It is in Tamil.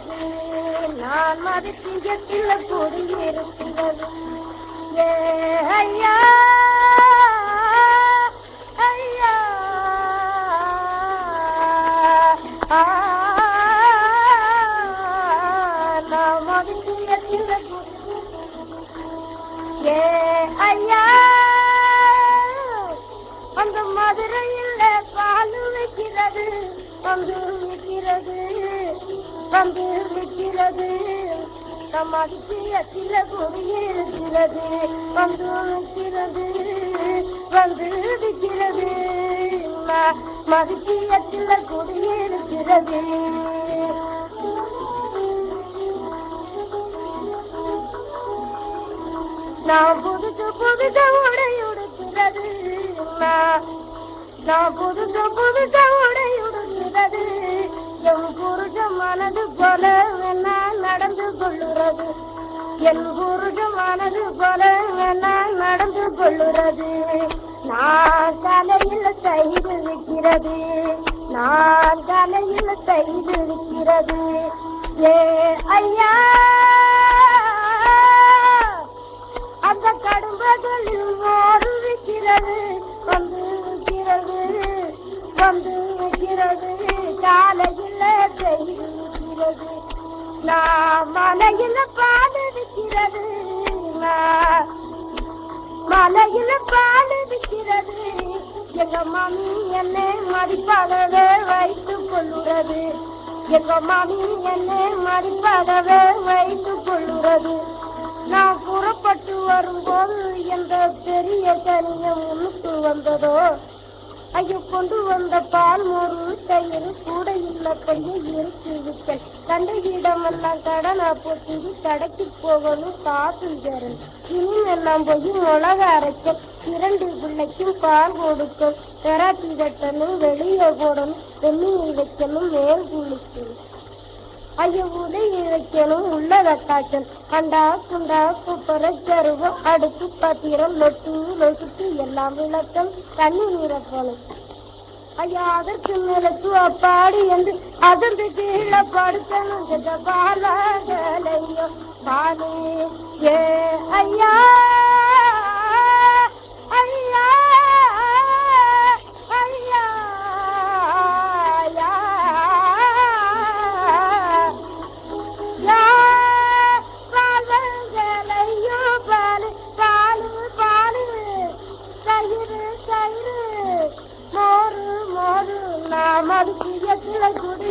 இருக்கிறது நான் மதிப்பியத்தில் குடியிருக்கிறது ஏ ஐயா ஐயா. ஆ, நான் மதிப்பியத்தில் ஏ ஐயா. அந்த மதுரையில் பால் வைக்கிறது பங்கு வைக்கிறது விற்கிறது வந்து விற்கிறது மதிப்பியத்தில் குடியிருக்கிறது வந்திருக்கிறது. வந்திருக்கிறது. வந்து சில மதிப்பியத்தில் குடியிருக்கிறது நான் புதுசு புதுச உடை உடுக்கிறது நான் புதுசு புதுச போல வேணா நடந்து கொள்ளுறது? என் குருஜமானது போல வேணா நடந்து கொள்ளுறது? நான் தலையில் தயிர் இருக்கிறது நான் தலையில் தயிர் இருக்கிறது ஏ ஐயா! அந்த கடும்பகளில் மோறு விற்கிறது. வந்து விற்கிறது வந்து விற்கிறது காலையில் தயிர் விற்கிறது நான் மலையில் பால் இருக்கிறது மலையில பால் இருக்கிறது எங்க மாமி என்ன மதிப்பாகவே வைத்துக் கொள்ளுறது எங்க மாமி என்ன மதிப்பாகவே வைத்துக் கொள்ளுறது நான் புறப்பட்டு வரும்போது எந்த பெரிய கனியம் முன்னுக்கு வந்ததோ? ஐயோ கொண்டு வந்த பால் மோரு தயிர் கூட இல்ல கொஞ்சம் இருக்கு விட்டேன் கண்ட இடமெல்லாம் கடனா போட்டு கடைக்கு போகணும் காசு தரணும் இனிமெல்லாம் போய் மிளகா அரைக்க இரண்டு பிள்ளைக்கும் பால் கொடுக்கும் தெராப்பி கட்டணும் வெளியே போடணும் வெந்நீர் வைக்கணும் மேல் குளிக்கணும். ஐயோ உதவி வைக்கணும் உள்ளத காய்ச்சல் அண்டா குண்டா குப்பரை கருவம் அடுப்பு பத்திரம் லொட்டு லொசுட்டு எல்லாம் விளக்கம். தண்ணி நீரப்பணும். ஐயா அதற்கு மேலக்கு அப்பாடி என்று அதற்கு கீழே படுக்கணும் பாலையோ பாலே ஏ ஐயா. اڌي کي جيءَ کي جوڏي